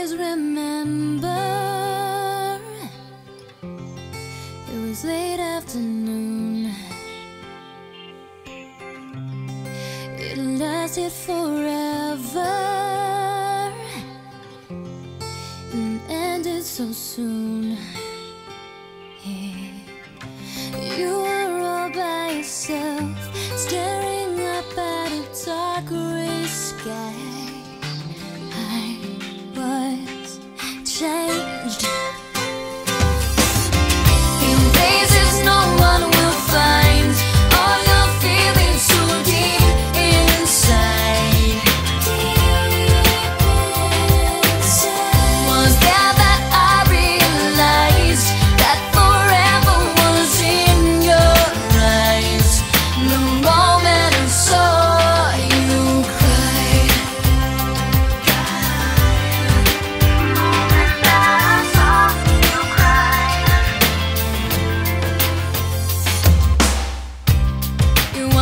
always remember. It was late afternoon. It lasted forever And ended so soon.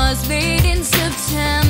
was made in September.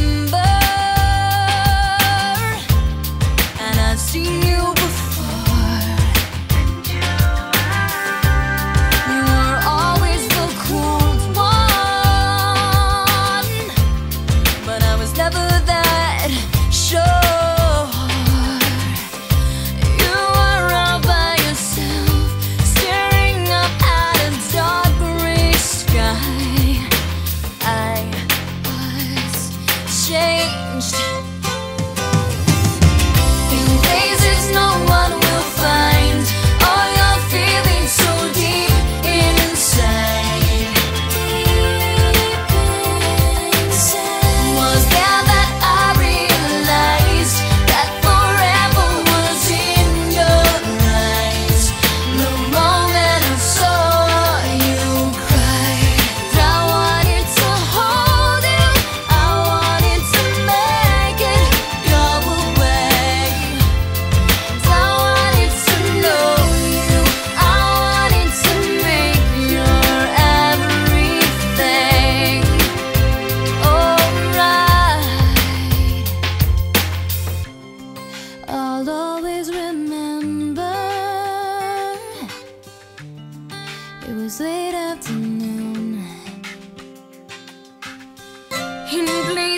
leave.